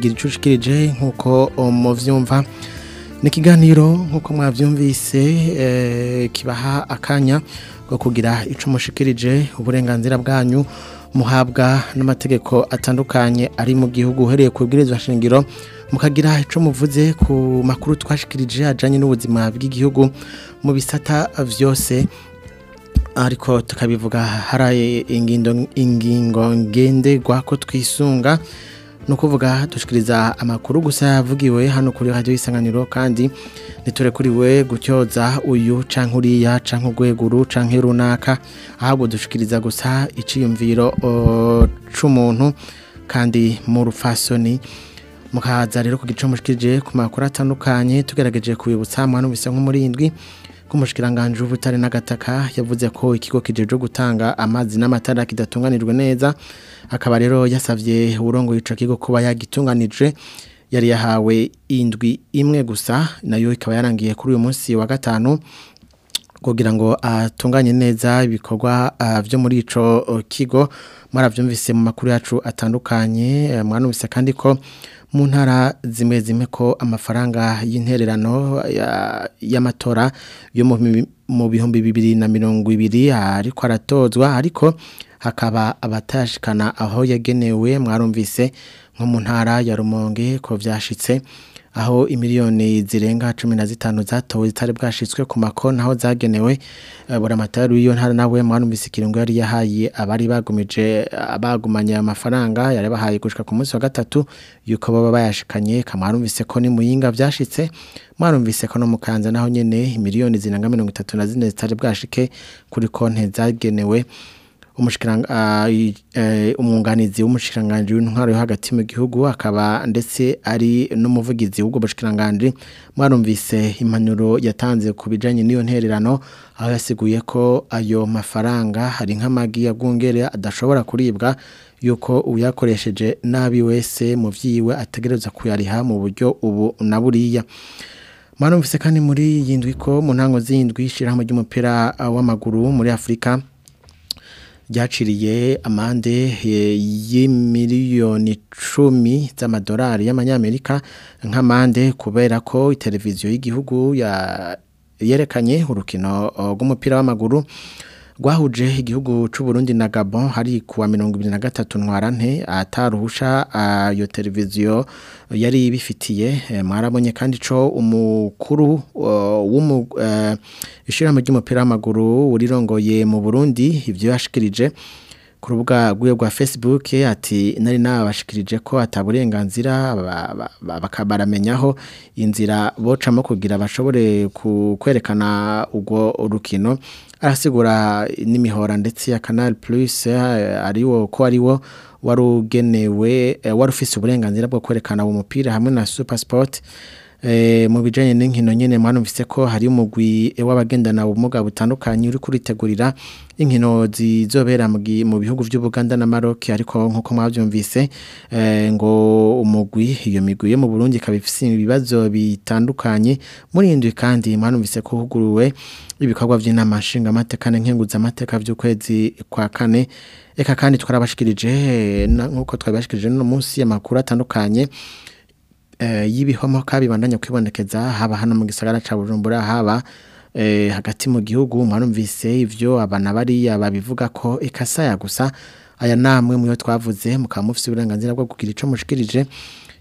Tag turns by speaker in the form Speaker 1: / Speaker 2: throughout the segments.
Speaker 1: Gira ico ushikirije nk'uko muvyumva. Ni ikiganiro nk'uko mwavyumvise eh, kibaha akanya ko kugira ico mushikirije uburenganzira bwanyu muhabwa n'amategeko atandukanye ari mu gihugu. Uhereye ku shingiro mukagira ico muvuze ku makuru twashikirije ajanye n'ubuzima bw'igihugu mu bisata vyose. Ariko tukabivuga hari ingingo ngenderwa ko twisunga. No kuvuga dushikiriza amakuru gusa yavugiwe hano kuri radio isanganiro kandi niturekuriwe gutyoza uyu canke uriya canke urweguru canke runaka. Ahubwo dushikiriza gusa iciyumviro c'umuntu kandi mu rufasoni mukaza rero ku gico mushikirije ku makuru atandukanye tugerageje kubibutsa mwana bisa nko k'umushikiranganje w'ubutare n'agataka yavuze ko ikigo kijeje gutanga amazi n'amatara kidatunganijwe neza akaba rero yasavye urongo ico kigo kuba yagitunganije. Yari yahawe indwi imwe gusa na yo ikaba yarangiye kuri uyu munsi wa gatanu kugira ngo atunganye neza ibikorwa uh, vyo muri ico uh, kigo. Mwaravyumvise mu makuru yacu atandukanye mwanumvise kandi ko mu ntara zimwe zimwe ko amafaranga y'intererano y'amatora yo mu bihumbi bibiri na mirongo ibiri ariko aratozwa ariko hakaba abatashikana aho yagenewe mwarumvise nko mu ntara ya rumonge ko vyashitse. Aho imiliyoni zirenga cumi na zitanu zatowe zitari bwashitswe ku makonti aho zagenewe buramatari w'iyo ntara. Nawe mwarumvise ikiringo yari yahaye abari bagumije abagumanye amafaranga yari bahaye gushika ku munsi wa gatatu yuko baba bayashikanye. Kamwarumvise ko ni muyinga vyashitse mwarumvise ko no mukanza naho nyene imiliyoni zirenga mirongo itatu na zine zitari bwashike kuri konti zagenewe umwunganizi w'umushikiranganje w'intwaro yo hagati mu gihugu akaba ndetse ari n'umuvugizi w'ubwo bushikiranganje mwarumvise impanuro yatanze ku bijanye n'iyo ntererano aho yasiguye ko ayo mafaranga hari nk'amagi yagungere adashobora kuribwa yuko uyakoresheje nabi wese mu vyiwe ategereza kuyariha mu buryo ubu na buriya. Mwarumvise kandi muri yindwi ko mu ntango z'indwi ishirahamwe ry'umupira w'amaguru muri Afrika ryaciriye amande y'imiliyoni icumi z'amadolari y'amanyamerika nk'amande kubera ko televiziyo y'igihugu yerekanye urukino rw'umupira w'amaguru. Rwahuje igihugu cy'u Burundi na Gabon hari kuwa mirongo ibiri na gatatu ntwarante ataruhusha iyo televiziyo yari bifitiye mwarabonye kandi co umukuru w'ishyirahamwe ry'umupira w'amaguru urirongoye mu Burundi ibyo yashikirije ku rubuga rw'iyo rwa Facebook ati nari nabashikirije ko ataburenganzira baramenya inzira bocamo kugira bashobore kwerekana urwo rukino. Arasigura n'imihora ndetse ya Canal Plus ari wo ko ari wo warugenewe wari ufise uburenganzira bwo kwerekana uwo mupira hamwe na Super Sport. Mu bijanye n'inkino nyene mwanumvise ko hari umugwi w'abagendana ubumuga butandukanye uri kuritegurira inkino zizobera mu bihugu by'Ubuganda na Maroc. Ariko nk'uko mwavyumvise ngo umugwi iyo migwi yo mu Burundi ikabifise ibibazo bitandukanye. Muri indwi kandi mwanumvise ko huguruwe ibikorwa by'inama nshinga amateka n'inkenguza amateka by'ukwezi kwa kane. Eka kandi twarabashikirije nk'uko twabashikirije no munsi y'amakuru atandukanye. Y'ibihomoka bibandanya kwibonekeza haba hano mu gisagara ca Bujumbura haba hagati mu gihugu mwarumvise ivyo abana bariya babivuga ko ikasaya gusa aya namwe muyo twavuze mukaba mufise uburenganzira bwo kugira ico mushikirije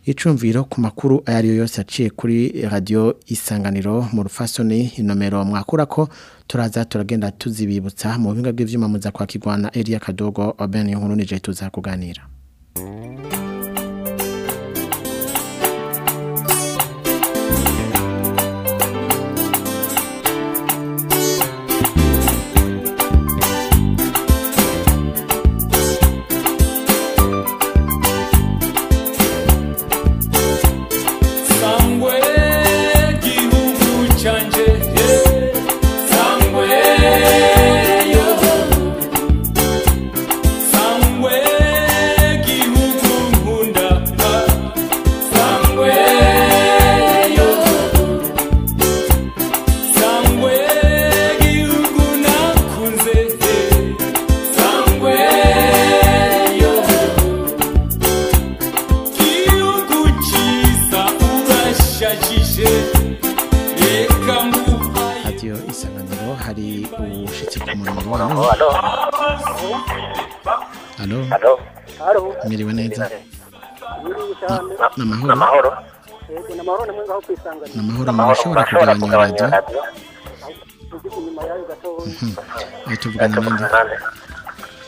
Speaker 1: icumviro ku makuru ayariyo yose aciye kuri radio isanganiro mu rufasoni inomero. Mwakura ko turaza turagenda tuzibibutsa mu buhinga bw'ivyuma muza kwa kigwana Elia Kadogo Oben Nkuru nije tuza kuganira.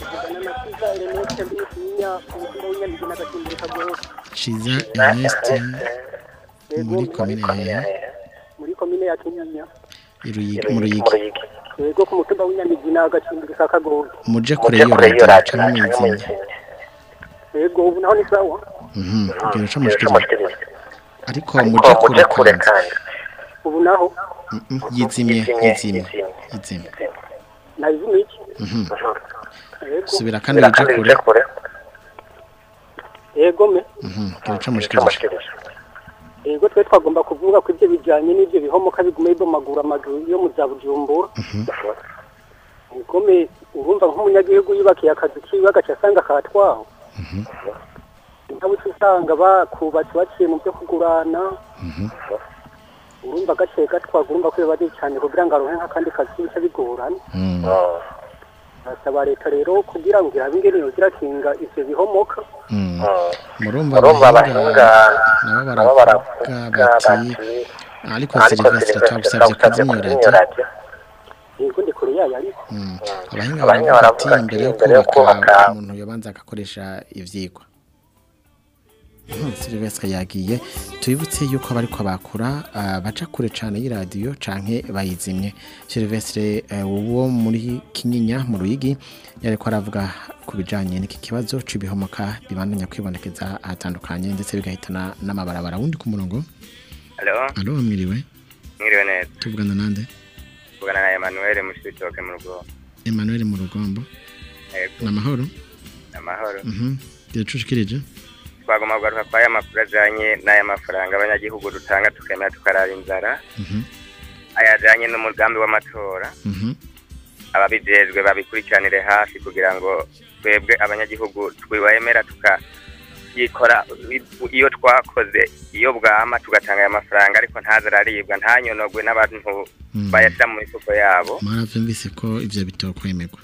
Speaker 2: Ernest ndi kinya umutumba w'inyamigi n'agacimbiri kagoro.
Speaker 1: Shiza Ernest
Speaker 2: Yego
Speaker 1: muri komine ya
Speaker 2: muri komine ya Kinyinya.
Speaker 1: Mu Ruyigi
Speaker 2: Yego ku mutumba w'inyamigi n'agacimbiri ka kagoro.
Speaker 1: muje kure y'iyo radio canke muyizimye
Speaker 2: Yego ubu naho ni sawa.
Speaker 1: mhm kugira ico mushikiriza ariko muje kure kandi.
Speaker 2: Ubu naho?
Speaker 1: Yizimye yizimye yizimye
Speaker 2: nazimye?
Speaker 1: Mhm.
Speaker 2: Yego.
Speaker 1: subira kandi uje kure.
Speaker 2: Yego me.
Speaker 1: mhm kugira ico mushikiriza
Speaker 2: Ego twe twagomba kuvuga ko ibyo bijyanye n'ibyo bihomoka biguma bibomagura amaguru yo mu za Bujumbura. Igome urumva nk'umunyagihugu yubakiye akazi kiwe agaca asanga katwaho. Ntabwo usanga bakubatse baciye mu byo kugurana. Urumva gace gatwaga urumva ko bari cyane kugira ngo aronke nk'akandi kazi bica bigorana.
Speaker 1: Mhm.
Speaker 2: Basaba leta rero kugira ngo irabe ingene yogira kinga ivyo bihomoka.
Speaker 1: Mhm. murumva abahinga nabo baravuga bati ariko
Speaker 2: yayo ariko.
Speaker 1: Mhm. abahinga baravuga ati imbere yo kubaka umuntu yobanza agakoresha ivyigwa Sylvestre yagiye tubibutse yuko bariko bakura ah, baca kure cane y'iradiyo canke bayizimye. Sylvestre eh, wo muri Kinyinya mu Ruyigi yariko aravuga ku bijanye n'iki kibazo c'ibihomoka bibandanya kwibonekeza ahatandukanye ndetse bigahitana n'amabarabara. Wundi ku murongo? Alo mwiriwe.
Speaker 3: Mwiriwe neza.
Speaker 1: tuvugana nande?
Speaker 3: Tuvugana na Emmanuel Mushitoke mu rugo.
Speaker 1: Emmanuel mu rugombo
Speaker 3: Yego,
Speaker 1: namahoro
Speaker 3: amahoro.
Speaker 1: mhm. Yacushikirije
Speaker 3: Twagomba kugaruka kwa aya makuru ajanye n'aya mafaranga abanyagihugu dutanga tukemera tukarara inzara.
Speaker 1: mhm
Speaker 3: Ayajanye n'umugambi w'amatora.
Speaker 1: mhm
Speaker 3: Ababijejwe babikurikiranire hafi kugira ngo twebwe abanyagihugu twibemera tuka yikora iyo twakoze iyo bwama tugatanga aya mafaranga ariko ntazararibwa ntanyonogwe n'abantu
Speaker 1: Mhm.
Speaker 3: bayashyira mu mifuko yabo
Speaker 1: mwaravyumvise ko ivyo bitokwemerwa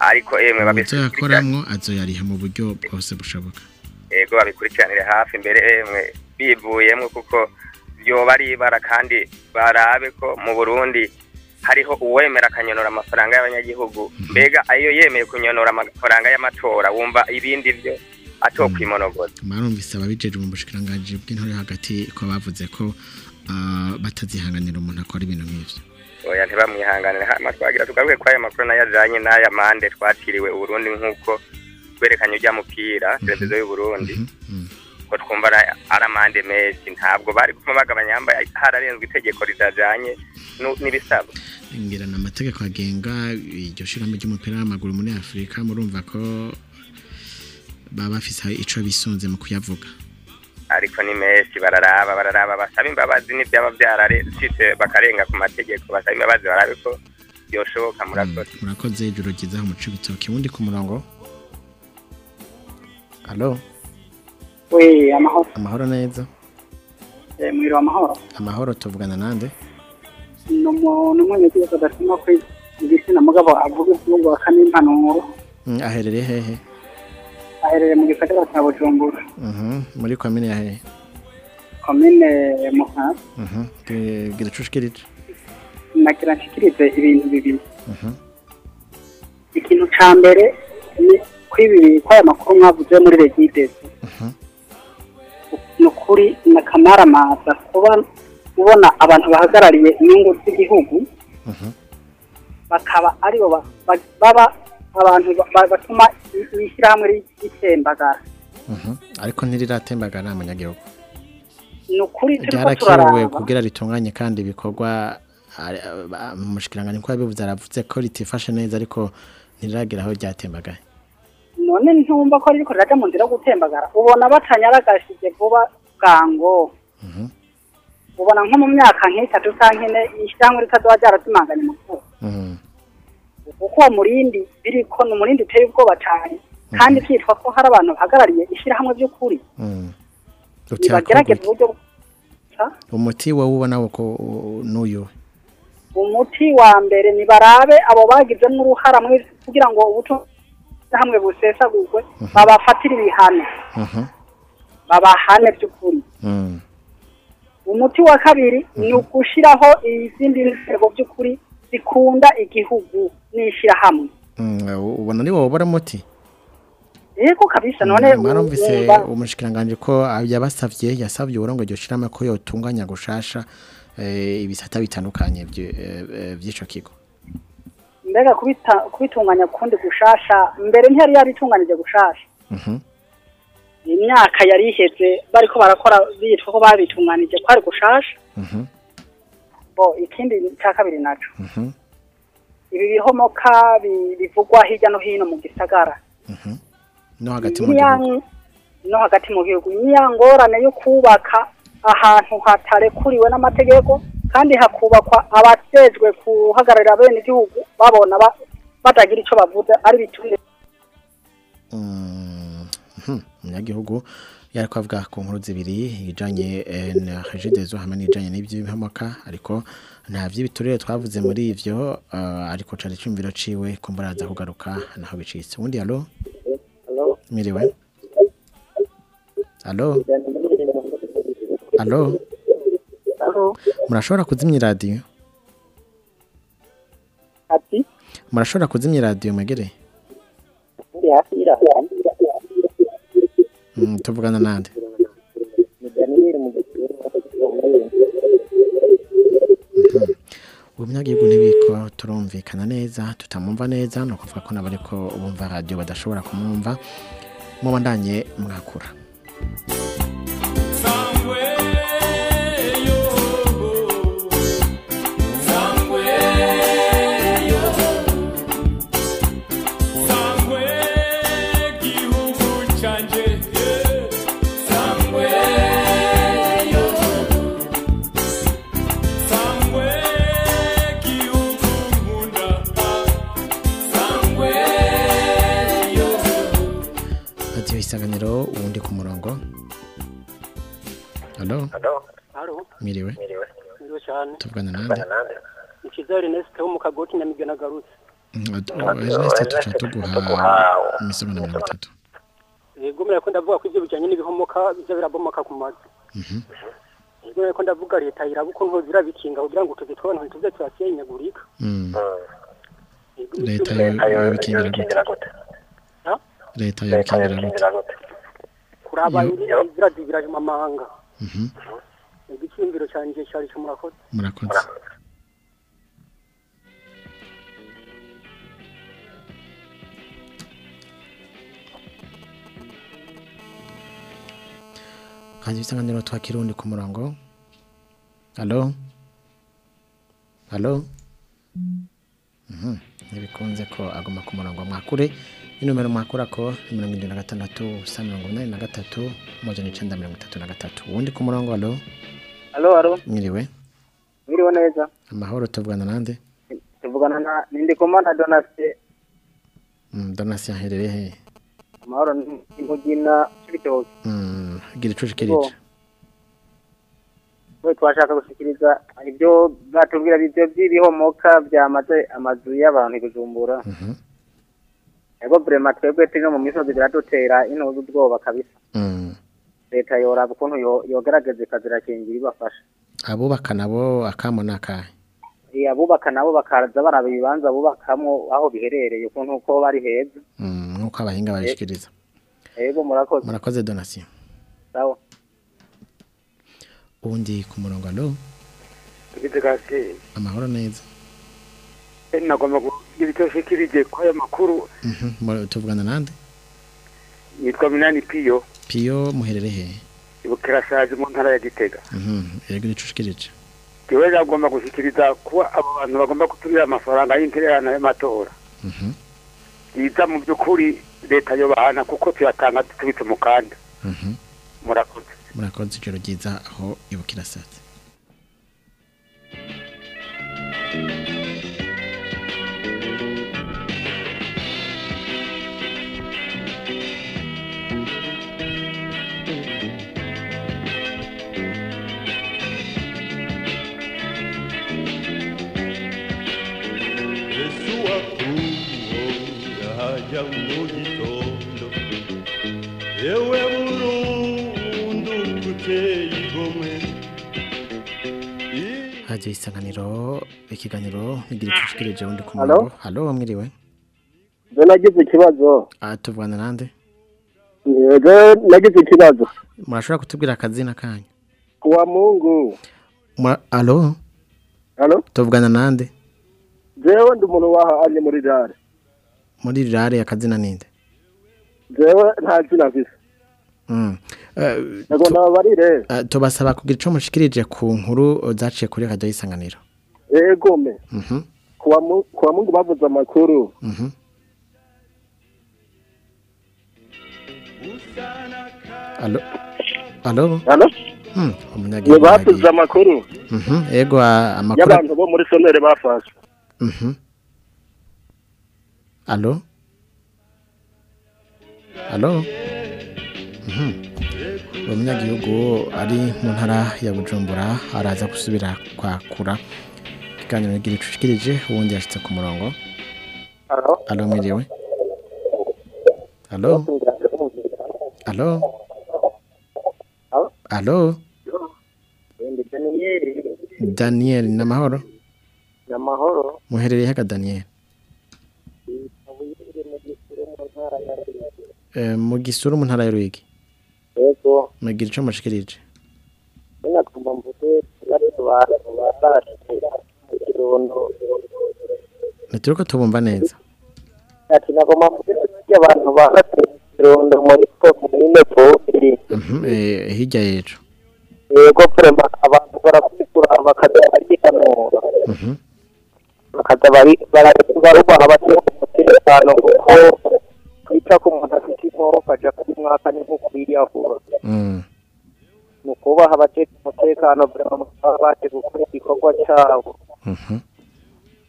Speaker 3: ariko emwe
Speaker 1: uzo
Speaker 3: babishyira
Speaker 1: yakoramwo azoyariha mu buryo bwose bushoboka
Speaker 3: ego babikurikiranire hafi mbere emwe bivuyemwo kuko vyoba ari ibara kandi barabe ko mu Burundi hariho uwemera akanyonora amafaranga y'abanyagihugu. Mbega ayo yemeye kunyonora amafaranga y'amatora wumva ibindi vyo atokwimonogoza.
Speaker 1: Marumvise ababijejwe mu bushikiranganji bw'intore hagati ko bavuze ko ah, batazihanganira umuntu akora ibintu nk'ivyo
Speaker 3: oya ntibamwihanganire hama twagira tugaruke kwa aya makuru na yo ajanye n'aya mande twatiriwe Uburundi nk'uko twerekanye ujya mupira televiziyo y'Uburundi.
Speaker 1: Mhm, mhm.
Speaker 3: ko twumva ari amande menshi. Ntabwo bari gutuma bagabanya hararenzwe itegeko ritajanye nu- n'ibisabwa
Speaker 1: ngira na amategeko agenga iryo shirahamwe ry'umupira w'amaguru muri Afurika murumva ko baba bafise ico bisunze mu kuyavuga.
Speaker 3: Ariko ni menshi bararaba bararaba. Basaba imbabazi n'ibyaba byarareshitse bakarenga ku mategeko. Basaba imbabazi barabe ko byoshoboka murakoze.
Speaker 1: Murakoze ijoro ryiza aho muca ibitoki wundi ku murongo? Alo
Speaker 2: We amahoro.
Speaker 1: amahoro neza.
Speaker 2: Eh, Mwiriwe amahoro.
Speaker 1: amahoro tuvugana nande?
Speaker 2: Ni umuntu w'umunyagihugu adashima ko igitsina mugabo avuga ikibuga kane impanuro
Speaker 1: Mm, aherereye hehe?
Speaker 2: Aherereye mu gisagara cya bujumbura.
Speaker 1: Mhm, muri komine ya hehe?
Speaker 2: Komine muhanga
Speaker 1: Mhm, gi- gira icushikirije
Speaker 2: nagira nshikirize ibintu bibiri.
Speaker 1: Mhm,
Speaker 2: ikintu ca mbere ni kw'aya makuru mwavuze muri regidesi ni ukuri na kamaramaza kuba ubona abantu bahagarariye inyungu z'igihugu bakaba ari bo ba- ba- baba abantu ba- ba- batuma ishyirahamwe ritembagara
Speaker 1: ariko ntiriratembagara umunyagihugu
Speaker 2: ni ukuri turiko
Speaker 1: ryarakerewe
Speaker 2: turaraba.
Speaker 1: kugira ritunganye kandi ibikorwa ko yabivuze aravuze ko ritifashe neza ariko ntiriragira aho ryatembagaye
Speaker 2: none ntumva ko ririko riraja mu nzira yo gutembagara ubona batanyaragashije vuba bwango
Speaker 1: Mhm,
Speaker 2: ubona nko mu myaka nk'itatu canke ine ishyirahamwe ritazoba ryaratumanganye mu gihugu
Speaker 1: mhm,
Speaker 2: kuko uwo murindi biriko ni umurindi uteye ubwoba cane. Kandi vyitwa ko hari abantu bahagarariye ishyirahamwe
Speaker 1: mhm. Hakorwa iki?
Speaker 2: uburyo
Speaker 1: umuti wowe ubona ko n'uyu.
Speaker 2: Umuti wa mbere nibarabe abo bagizemo uruhara kugira ngo ubuto hamwe busesagurwe babafatire ibihano.
Speaker 1: Mhm.
Speaker 2: babahane by'ukuri.
Speaker 1: Mm.
Speaker 2: umuti wa kabiri ni ugushyiraho izindi nzego by'ukuri zikunda igihugu n'ishyirahamwe.
Speaker 1: Mm, ubona ni wowe ubara muti
Speaker 2: yego kabisa none
Speaker 1: mwarumvise
Speaker 2: wumva-
Speaker 1: umushikiranganje ko yabasavye yasavye uburongo ryo shirama ko yotunganya gushasha eh, ibisata bitandukanye vy- eh, eh, kigo.
Speaker 2: Mbega kubitunganya kundi gushasha mbere ntiyari yabitunganije gushasha.
Speaker 1: Mhm.
Speaker 2: imyaka yari iheze bariko barakora bitwa ko babitunganije ko ari gushasha.
Speaker 1: Mhm.
Speaker 2: bo ikindi cya kabiri naco.
Speaker 1: Mhm.
Speaker 2: ibi bihomoka bi- bivugwa hirya no hino mu gisagara.
Speaker 1: No hagati mu gihugu.
Speaker 2: no hagati mu gihugu. Niya ngorane yo kubaka ahantu hatarekuriwe n'amategeko. Kandi hakubakwa abajejwe guhagararira bene igihugu babona ba- batagira ico bavuze ari bitumye
Speaker 1: Mm, mhm. umunyagihugu yariko avuga ku nkuru zibiri ijanye eh, na regidezo hamwe n'ijanye n'ivy'ibihomoka ariko nta vy'ibiturire twavuze muri ivyo eh, ariko cari cumviro ciwe kumbaraza kugaruka naho bicitse. Ubundi alo miriwe alo alo murashobora kuzimya iradiyo murashobora kuzimya iradiyo
Speaker 2: y'iradiyo
Speaker 1: Mm, tuvugana nande?
Speaker 2: Ni daniyeli mu gitero
Speaker 1: ubunyagihugu ntibiko turumvikana neza tutamumva neza ni ukuvuga ko n'abariko bumva radiyo badashobora kumwumva. Mubandanye mwakura. Miriwe.
Speaker 2: Ndio cyane.
Speaker 1: Tuvugana nande
Speaker 2: ikiza Ernest wo mu kagoti nyamigana nagarutse
Speaker 1: ernest tuca tuguha imisogo na mirongo itatu.
Speaker 2: Yego mera ko ndavuga ko ibyo bijanye n'ibihomoka biza birabomoka ku mazu
Speaker 1: Mhm.
Speaker 2: mera ko ndavuga leta iraba uko nto zirabikinga kugira ngo tuzi twabona ntituze turasenyagurika
Speaker 1: Mm.
Speaker 2: Yego,
Speaker 1: leta yobikingira gute? leta yobikingira gute?
Speaker 2: kuraba
Speaker 1: Yo- Mhm.
Speaker 2: icyumviro cyanjye cyari cyo murakoze
Speaker 1: murakoze kandi ibisanganiro twa kirundi ku murongo alo alo Mhm. ntibikunze ko aguma ku murongo mwakure inomero mwakura ko mirongo irindwi na gatandatu ubusa mirongo inani na gatatu amajana icenda mirongo itatu na gatatu uwundi ku murongo alo
Speaker 2: halo halo
Speaker 1: mwiriwe.
Speaker 2: Mwiriwe neza.
Speaker 1: Amahoro tuvugana nande?
Speaker 2: Tuvugana na nindikomana donasi
Speaker 1: Mm, donasi aherereye he?
Speaker 2: Amahoro imugina cy'ibitoki
Speaker 1: Mm, gira ico? Ushikirije
Speaker 2: we twashaka gushikiriza ibyo batubwira ibyo by'ibihomoka byamaze amazu y'abantu i bujumbura.
Speaker 1: Mhm.
Speaker 2: ego vrema twebwe turi no mu misozi biradutera intuzi ubwoba kabisa.
Speaker 1: Mm.
Speaker 2: Leta yoraba ukuntu yo- yogerageza ikazirakingira ibafasha
Speaker 1: abubaka nabo akamo nakahe?
Speaker 2: Eh, abubaka nabo bakaza baraba ibibanza bubakamwo aho biherereye ukuntu uko bari heza.
Speaker 1: Mm, nk'uko abahinga babishikiriza
Speaker 2: ego murakoze.
Speaker 1: Murakoze donasi
Speaker 2: sawa.
Speaker 1: Uwundi ku murongo alo amahoro neza.
Speaker 4: Nagomba kugira icyo nshikirije ko aya makuru.
Speaker 1: Mhm, tuvugana nande
Speaker 4: yitwa Minani Piyo
Speaker 1: piyo muherere he?
Speaker 4: Ibukirasazi mu ntara ya Gitega.
Speaker 1: Mhm, yego ico ushikirije
Speaker 4: jewe nagomba gushikiriza kuba abo bantu bagomba kuturira amafaranga y'intererano y'amatora
Speaker 1: Mhm,
Speaker 4: yiza mu by'ukuri leta yobahana kuko tuyatanga tubitse mu kanda
Speaker 1: mhm.
Speaker 4: murakoze.
Speaker 1: Murakoze ijoro ryiza aho ibukira sate
Speaker 5: buca mu gitondo yewe burundu guteye igomwe
Speaker 1: haje isanganiro ikiganiro n'igira icucikirije wundi ku murongo halo mwiriwe
Speaker 6: Nje nagize ikibazo
Speaker 1: ah tuvugana nande?
Speaker 6: Nje nagize ikibazo
Speaker 1: murashobora kutubwira akazina kanyu?
Speaker 6: Kuwa mungu.
Speaker 1: Ma, halo?
Speaker 6: Halo?
Speaker 1: Tuvugana nande?
Speaker 6: Jewe ndi umuntu wahanye muri rare
Speaker 1: muri rare akazina ninde
Speaker 6: jewe nta zina mfise
Speaker 1: Mm. Eh, eh, tubasaba kugira ico mushikirije ku nkuru zaciye kuri radio isanganiro
Speaker 6: egome
Speaker 1: Mhm.
Speaker 6: kuwa mu- kuwa mungu bavuze amakuru
Speaker 1: Mhm. Alo. Alo.
Speaker 6: Alo.
Speaker 1: Hmm,
Speaker 6: ni
Speaker 1: umunyagihugu.
Speaker 6: bavuze amakuru
Speaker 1: Mhm. Ego a- amakuru.
Speaker 6: y'abantu bo muri sonere bafashwe.
Speaker 1: Alo. Alo. Mhm. Umunyagihugu ari mu ntara ya Bujumbura araza gusubira kwakura. Kiganiro n'igira icucikirije ubundi yashitse ku murongo.
Speaker 6: Alo.
Speaker 1: Mwiriwe. Alo. Alo. Alo. Daniel namahoro.
Speaker 6: namahoro
Speaker 1: Muherereye haka Daniel. Mu gisuru mu ntara ya Ruyigi.
Speaker 6: yego
Speaker 1: Mugira ico mushikirije.
Speaker 6: ninagomba mvuge bariko barashike mu kirundo
Speaker 1: Nituruko tubumva neza.
Speaker 6: ati nagomba mvuge ko abantu barashike mu kirundo muri Vogiri
Speaker 1: Mhm. Eh hirya yejo.
Speaker 6: yego prema abantu barakwikura
Speaker 1: Mhm.
Speaker 6: bakaza bari barubaha abateho umutekano kuko kwita ku muntu afite aja kuri mwaka ni nko kwiriyahura
Speaker 1: Mm.
Speaker 6: mu kubaha abateka umutekano baba baje gukora igikorwa
Speaker 1: Mhm.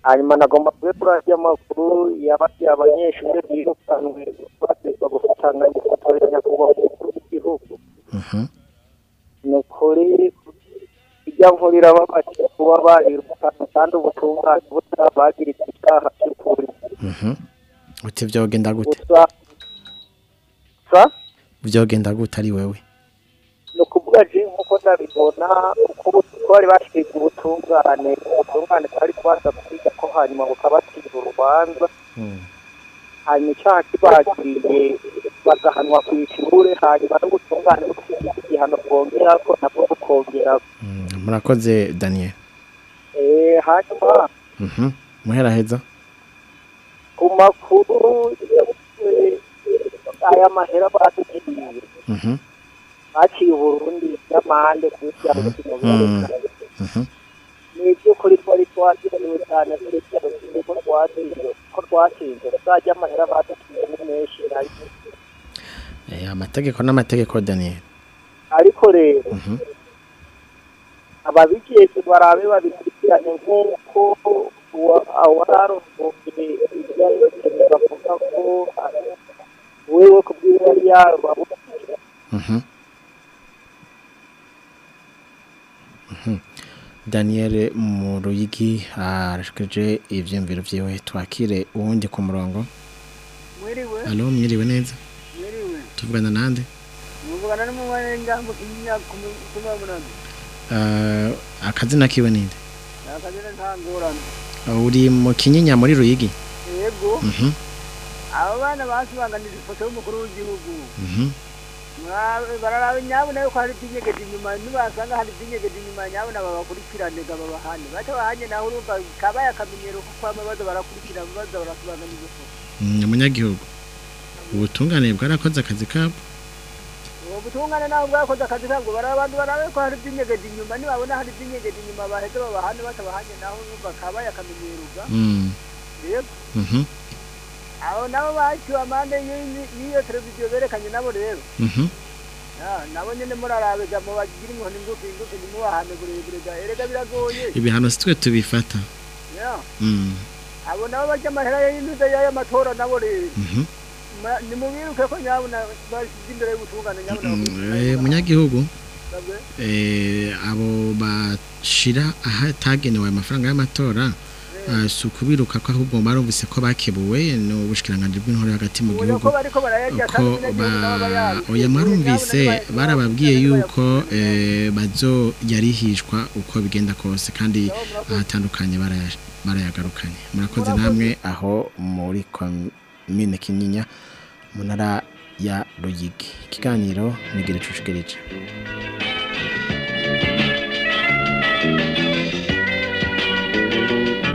Speaker 6: hanyuma nagomba kubekura ry'amakuru yabasiye abanyeshuri birukanwe bategwa gufatanga ifoto ya nyakubahwa umukuru w'igihugu ni ukuri ijya nkurira babaje kuba barirukana kandi ubutungane butabagiritse icyaha cy'ukuri
Speaker 1: Mhm. Uti vyogenda gute?
Speaker 6: Gusa sa
Speaker 1: Vyogenda gute ari wewe?
Speaker 6: ni ukuvuga je nk'uko ndabibona uko bari bashikirijwe ubutungane ubutungane twari twaza kwiga ko hanyuma bukabatira urubanza hanyuma icyaha kibagiriye bagahanwa ku ishure hanyuma n'ubutungane bufite igihano bwongera ko nabwo bukongera
Speaker 1: Murakoze Daniel.
Speaker 6: eh hanyuma
Speaker 1: Mhm. Muhera heza.
Speaker 6: ku makuru aya mahera batugiriye
Speaker 1: Mhm.
Speaker 6: baciye uburundi y'amande ku byago
Speaker 1: Mm. Mhm.
Speaker 6: ni iby'ukuri twari twagiriwe cyane kuri kintu ko twatsinze ko twatsinze uzajya amahera batugiriye ni menshi ariko
Speaker 1: Eh amategeko n'amategeko Daniel.
Speaker 6: ariko rero
Speaker 1: Mhm.
Speaker 6: ababiketse barabe babikurikirane nk'uko wararongoye ibyayo bavuga ko ari- wewe ku babukira
Speaker 1: Mhm. Mhm. Daniel mu ruyigi arashikije ivyumviro vyiwe twakire uwundi ku murongo.
Speaker 7: mwiriwe
Speaker 1: Allo mwiriwe neza.
Speaker 7: mwiriwe
Speaker 1: Tuvugana nande?
Speaker 7: muvugana n'umwana ngambo imyaka kumwe munani
Speaker 1: Uh, akazina kiwe ninde?
Speaker 7: nakazina ntangorane
Speaker 1: Uh, uri mu kinyinya muri ruyigi?
Speaker 7: yego
Speaker 1: Mhm.
Speaker 7: Abo bana basibanganije ifoto y'umukuru w'igihugu
Speaker 1: Mhm.
Speaker 7: Nyabona yuko hari ibyinyegeje inyuma nibasanga hari ibyinyegeje inyuma nyabona babakurikirane babahane batabahanye naho urumva kabaye akamenyero ko kwama baza barakurikira baza barasibanganije ifoto
Speaker 1: Mm, umunyagihugu. Ubutungane bwarakoze akazi kabo.
Speaker 7: uwo butungane nawe bwakoze akazi kabwo baraba abantu barabe ko hari ibyinyegeje inyuma nibabona hari ibyinyegeje inyuma baheze babahane batabahanye naho urumva kabaye akamenyeruga
Speaker 1: Mm.
Speaker 7: yego
Speaker 1: Mhm.
Speaker 7: Abo nabo baciwe amande y'iyo televiziyo berekanye nabo rero
Speaker 1: Mhm.
Speaker 7: Ah, nabo nyene murarabega mu bagira inkoni ngufi ngufi nimubahane burebure ga erega biragoye
Speaker 1: Ibihano sitwe tubifata.
Speaker 7: Ya,
Speaker 1: Mm.
Speaker 7: abo nabo barya amahera y'intuza y'aya matora nabo rero
Speaker 1: Mhm.
Speaker 7: Ma- nimubiruke ko nyabona bashyize imbere y'ubutungane nyabona
Speaker 1: eh, munyagihugu eh abo bashira ahatagenewe amafaranga y'amatora si ukubiruka ko ahubwo barumvise ko bakebuwe n'ubushikiranganje bw'intore hagati mu gihugu
Speaker 7: ko
Speaker 1: oya mwarumvise barababwiye yuko bazo yarihishwa uko bigenda kose kandi ahatandukanye baraya- barayagarukanye murakoze namwe aho muri komine kinyinya mu ntara ya ruyigi ikiganiro nigire cucikirije
Speaker 5: Yesu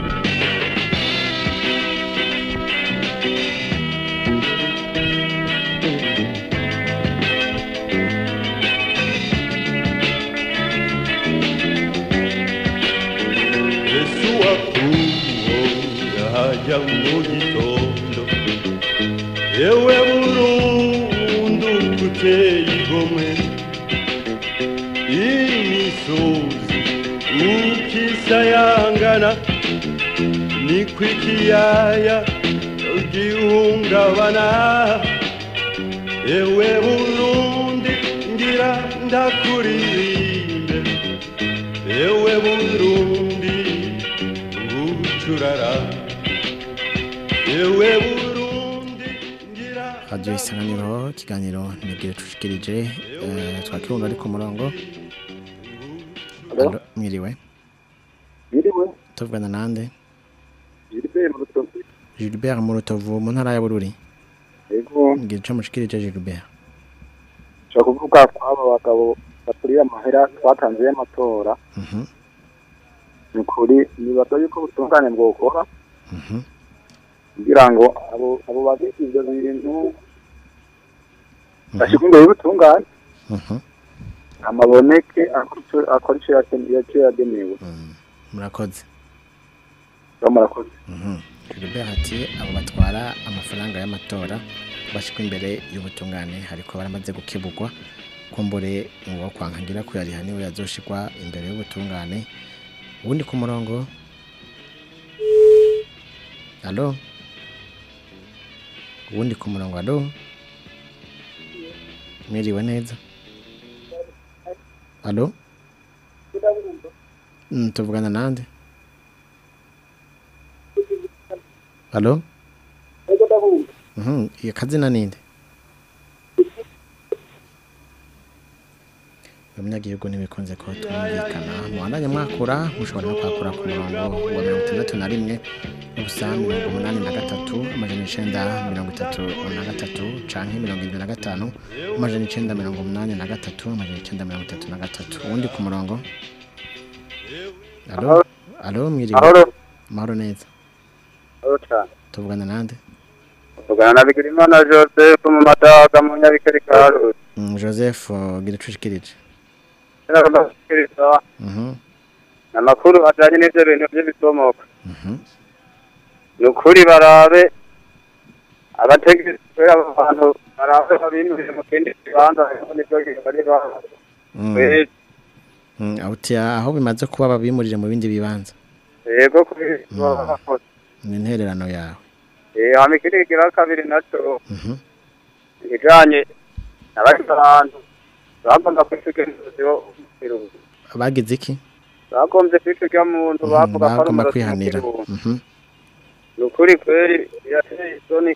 Speaker 5: yaja mu gitondo yewe burundu kuteye igomwe imisozi ukisayangana niko ikiyaya gihungabana yewe burundi ngira ndakuririmbe yewe burundi ngucurara
Speaker 1: radio isanganiro ikiganiro nigire cucikirije eh, twakirunga ari ku murongo. Mwiriwe?
Speaker 8: Biriwe,
Speaker 1: tuvugana nande?
Speaker 8: Gilbert.
Speaker 1: Gilbert Murutovu mu ntara ya Bururi. Ngira ico mushikirije Gilbert.
Speaker 8: Nshaka kuvuga ko aba bagabo baturiye amahera twatanze y'amatora.
Speaker 1: Mhm.
Speaker 8: Ni ukuri nibaza yuko ubutungane bwokora.
Speaker 1: Mhm.
Speaker 8: Kugira ngo abo babiki ibyo bintu bashike imbere y'ubutungane
Speaker 1: Mhm.
Speaker 8: amaboneke akora icyo yagenewe.
Speaker 1: murakoze.
Speaker 8: Ba murakoze.
Speaker 1: Mhm. Gilbert ati abo batwara amafaranga y'amatora bashikwa imbere y'ubutungane. Hariko baramaze gukebugwa kumbure ngo kwankangira ko yari haniwe yazoshikwa imbere y'ubutungane. Ubundi ku murongo? Allo? Ubundi ku murongo allo Mwiriwe neza. Allo? Mm, tuvugana nande? Allo? Mhm, iyo kazina ninde Abanyagihugu ntibikunze ko tumvikana muhandanya mwakura mushobora no kwakura ku murongo wa mirongo itandatu na rimwe ubusa mirongo umunani na gatatu amajana icenda mirongo itatu na gatatu canke mirongo indwi na gatanu amajana icenda mirongo umunani na gatatu amajana icenda mirongo itatu na gatatu. Uwundi ku murongo? Allo Allo mwiriwe
Speaker 8: Mahoro.
Speaker 1: Neza. Tuvugana nande?
Speaker 8: Tugana na Bigirimana Joseph mu madaga mu Nyabikere Karusi.
Speaker 1: Mm, Joseph uh, gira Mhm
Speaker 8: amakuru ajanye n'ivyo bintu by'ibitomoka.
Speaker 1: mhm.
Speaker 8: Ni ukuri barabe abategetsi kubera abo bantu barabe babimurire mu kindi kibanza ni byo bari ba
Speaker 1: Auti aho bimaze kuba babimurije mu bindi bibanza
Speaker 8: yego
Speaker 1: ni intererano yawe
Speaker 8: hama ikindi kigira kabiri naco
Speaker 1: Mhm.
Speaker 8: Kijanye n'abandi bantu bagomba kwisigenza yo iruhuko.
Speaker 1: bagize iki?
Speaker 8: Bagombye kwica muntu
Speaker 1: Mhm,
Speaker 8: bavuga ko ari.
Speaker 1: Mhm
Speaker 8: ni ukuri kweri birateye isoni.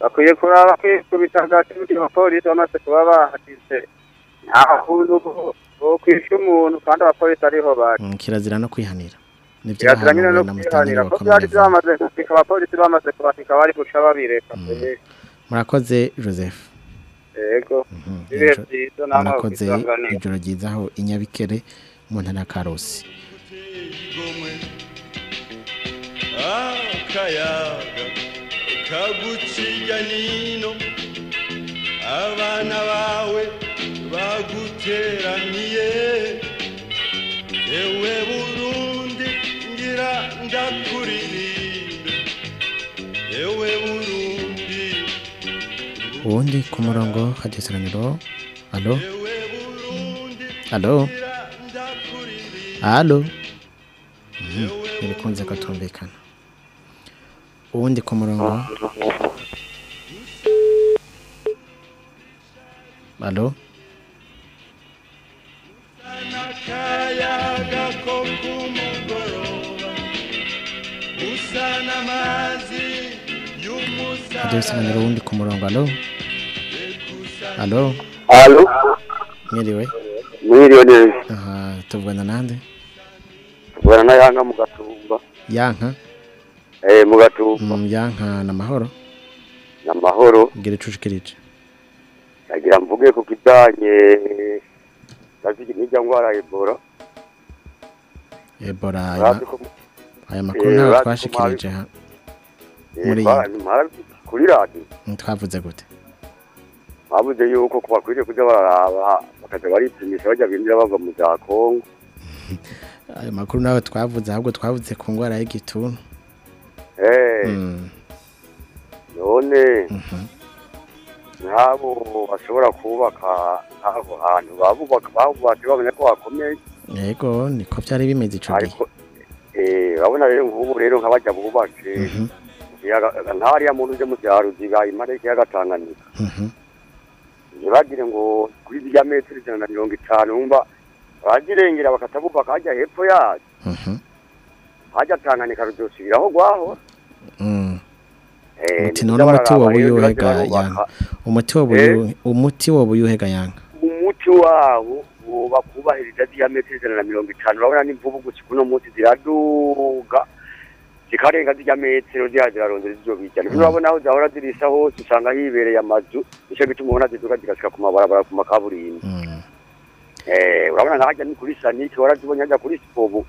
Speaker 8: Bakwiye kuraba kwikubita hagati mu abapolisi bamaze kuba bahagise nta kuntu bokwica umuntu kandi abapolisi ariho bari.
Speaker 1: Mm, kirazira no kwihanira. Nivyo
Speaker 8: birazira nyine no kwihanira ko byari byamaze gushika abapolisi bamaze kubashika bari guca babireka. Eh,
Speaker 1: murakoze Joseph.
Speaker 8: Yego.
Speaker 1: Mhm,
Speaker 8: ibihe
Speaker 1: ejo-
Speaker 8: byiza namwe
Speaker 1: murakoze
Speaker 8: mukisanganira
Speaker 1: ijoro ryiza aho inyabikere mu ntara ya Karusi
Speaker 5: akayaga kaguciya nino abana bawe baguteraniye. Ewe burundi ngira ndakuririmbe ewe burundi
Speaker 1: uwundi ku murongo hadisanganiro Allo Allo Allo Mhm, ntibikunze ko tumvikana uwundi ku murongo Allo
Speaker 5: akayaga ko kumugoroba amazi
Speaker 1: Radio Isanganiro wundi ku murongo alo alo
Speaker 9: Alo,
Speaker 1: mwiriwe
Speaker 9: mwiriwe neza.
Speaker 1: aha tuvugana nande
Speaker 9: Tubana na yanga mu gatumba.
Speaker 1: yanka
Speaker 9: Eh, mu gatumba.
Speaker 1: Mm, yanka na mahoro
Speaker 9: Namahoro.
Speaker 1: ngira icushikirije
Speaker 9: Nagira mvuge ku kijanye Kazi n'ijya ngwara Ebola.
Speaker 1: Ebola aya- makuru
Speaker 9: ko
Speaker 1: twashikirije ha- muri
Speaker 9: mara- kuri radio.
Speaker 1: twavuze gute
Speaker 9: Bavuze yuko ko bakwiriye kuja bararaba bakaja baripimisha bajya binjira bava mu za Kongo.
Speaker 1: ayo makuru na yo twavuze ahubwo twavuze ku ngwara y'igituntu
Speaker 9: none nk'abo bashobora kubaka nk'abo hantu babubatse babona ko hakomeye
Speaker 1: yego niko byari bimeze ico gihe
Speaker 9: urabona rero nk'ubu rero nk'abajya bubatse ntariya muntu uje mu cyaro ziga impande y'ikiyaga Tanganyika
Speaker 1: mhm.
Speaker 9: Ntibagire ngo kuri zirya metero ijana na mirongo itanu wumva bagirengera bakatabubaka hajya hepfo yayo
Speaker 1: Mhm,
Speaker 9: hajya Tanganyika ruzosubiraho gwaho
Speaker 1: mm.
Speaker 9: eh
Speaker 1: Muti none umuti woba uyuhega yanga. Umuti woba
Speaker 9: Eh?
Speaker 1: yanga.
Speaker 9: Umuti wawo woba kubahiriza ziriya metero ijana na mirongo itanu. Urabona n'imvubu gusa kuno munsi ziraduga. Zikarenga zirya metero ziriya zirarondera ivyo bijya nivyo urabona aho zahora zirisa hose usanga hibereye amazu nico gituma ubona ziduga zigashika ku mabarabara ku makaburimbi eh urabona nkahajya ni kuri sanike warazibonye hajya kuri sipobu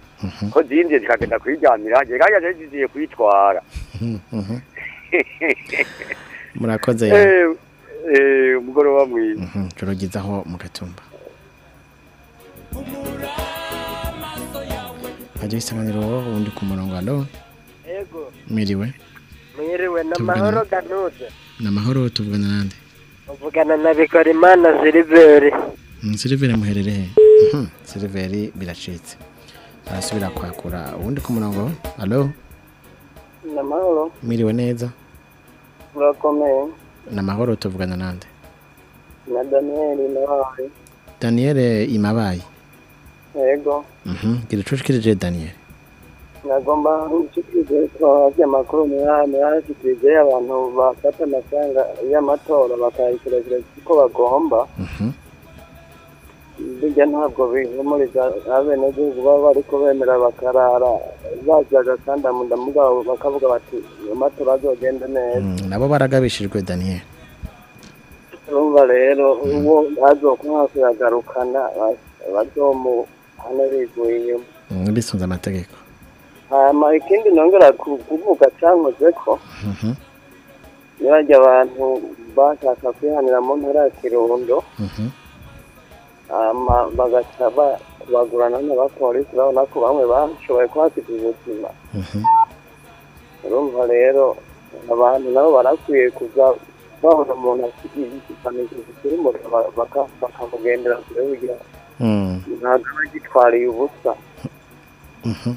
Speaker 9: ko zinziye zikagenda kuyiryamira hajya hajya zari ziziye kuyitwara
Speaker 1: murakoze
Speaker 9: umugoroba mwiza
Speaker 1: joro ryiza aho mu gatumba Radio Isanganiro wundi ku murongo alo
Speaker 10: Ego,
Speaker 1: mwiriwe
Speaker 10: mwiriwe
Speaker 1: Tuvugana.
Speaker 10: n'amahoro ganuze.
Speaker 1: namahoro tuvugana nande?
Speaker 10: Uvugana na Bikorimana Siliveri.
Speaker 1: Mm, Siliveri muherereye Mhm, Siliveri biracitse. Arasubira kwakura uwundi ku murongo? Alo
Speaker 10: N'amahoro,
Speaker 1: mwiriwe neza?
Speaker 10: Urakomeye.
Speaker 1: namahoro tuvugana nande?
Speaker 10: Na Daniel nawe.
Speaker 1: Daniel Imabayi
Speaker 10: Ego,
Speaker 1: Mhm, gira icushikirije Daniel.
Speaker 10: Nagomba nshikirize ko amakuru mwami hashikirije abantu bafata amafaranga y'amatora bakayishyura uko bagomba.
Speaker 1: Mhm,
Speaker 10: Bijya ntabwo bihumuriza abenegihugu baba bariko bemera bakarara bajyaga kandi munda mugabo bakavuga bati amatora azogenda neza.
Speaker 1: mm, nabo baragabishijwe Daniel
Speaker 10: urumva rero uwo azokumwaka yagarukana bazomuhane biguye inyuma
Speaker 1: Mm, bisunze amategeko
Speaker 10: hama ikindi nongera ku- kuvuga cankoze ko
Speaker 1: Mhm,
Speaker 10: nibajya abantu bashaka kwihanira mu ntara ya kirundo
Speaker 1: mhm,
Speaker 10: hama bagaca ba- bagurana n'abapolisi babona ko bamwe bashoboye kuhasiga ubuzima.
Speaker 1: Mhm.
Speaker 10: urumva rero abantu nabo barakwiye kuza babona umuntu afite igifanisho kiri umuriro baka- bakamugendera kure kugira
Speaker 1: Mm,
Speaker 10: ntabwo aba agitwariye ubusa.
Speaker 1: Mhm,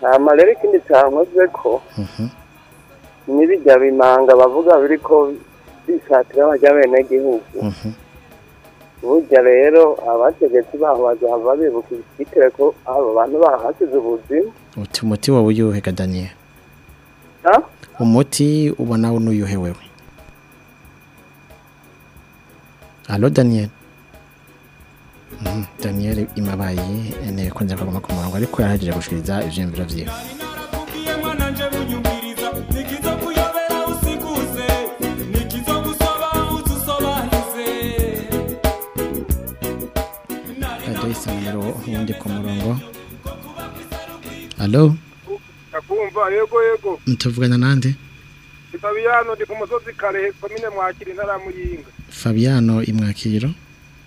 Speaker 10: hama rero ikindi cankoze ko.
Speaker 1: Mhm.
Speaker 10: n'ibijya bimanga bavuga biriko bisatira bajya bene gihugu.
Speaker 1: Mhm.
Speaker 10: burya rero abategetsi baho bazahava bibuka ikitire ko abo bantu bahasize ubuzima.
Speaker 1: Uti umuti wowe uyuhega Daniel? Umuti ubona unuyuhe wewe? Allo Daniel? Daniel imabaye ene kunze kuguma ku murongo ariko yarahejeje gushikiriza ivyiyumviro vyiwe. Wundi ku murongo. Allo?
Speaker 11: Ndakumva yego yego.
Speaker 1: Mutavugana nande?
Speaker 11: Fabiano ndi ku musozi kare komine mwakira intara ya muyinga.
Speaker 1: Fabiano imwakiro.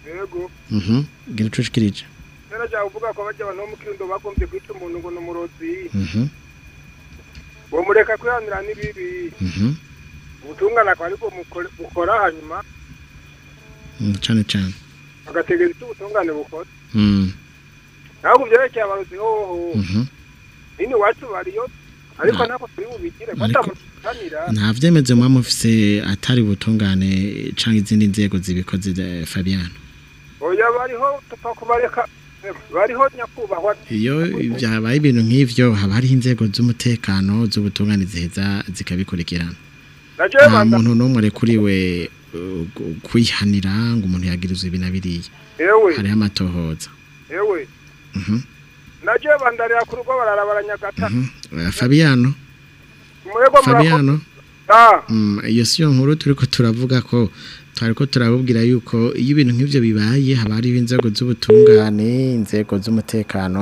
Speaker 11: Yego.
Speaker 1: Mhm. Gira ucushikirije
Speaker 11: rero jya uvuga ko bajya abantu bo mu kirundo bagombye kwica umuntu ngo ni umurozi.
Speaker 1: Mhm.
Speaker 11: Uwo mureka kwihanira n'ibibi
Speaker 1: mhm.
Speaker 11: Ubutungane akaba ari bwo bukora hanyuma
Speaker 1: Mm, cane cane
Speaker 11: bagategeza icyo ubutungane bukora.
Speaker 1: Mm.
Speaker 11: Naho ku byerekeye abarozi hoho
Speaker 1: mhm.
Speaker 11: Nini iwacu bariyo ariko ntabwo turi bubigire. Batamutanira
Speaker 1: nta vyemezo muba mufise atari butungane canke izindi nzego zibikoze eh, Fabiano.
Speaker 11: Oya bariho tupfa kubareka bariho nyakubahwa.
Speaker 1: Iyo byabaye ibintu nk'ivyo haba hariho inzego z'umutekano z'ubutungane ziheza zikabikurikirana. Nta muntu n'umwe arekuriwe uh, kwihanira ngo umuntu yagirizwe ibi na biriya. Hariho amatohoza.
Speaker 11: Ewe.
Speaker 1: Mhm,
Speaker 11: naje bandarira ku rugo bararabaranyagata
Speaker 1: mhm. Eh, Fabiano.
Speaker 11: Mwego
Speaker 1: Fabiano.
Speaker 11: Ah.
Speaker 1: Mm, iyo si yo nkuru turiko turavuga ko twariko turabubwira yuko iyo ibintu nk'ivyo bibaye haba hariho inzego z'ubutungane inzego z'umutekano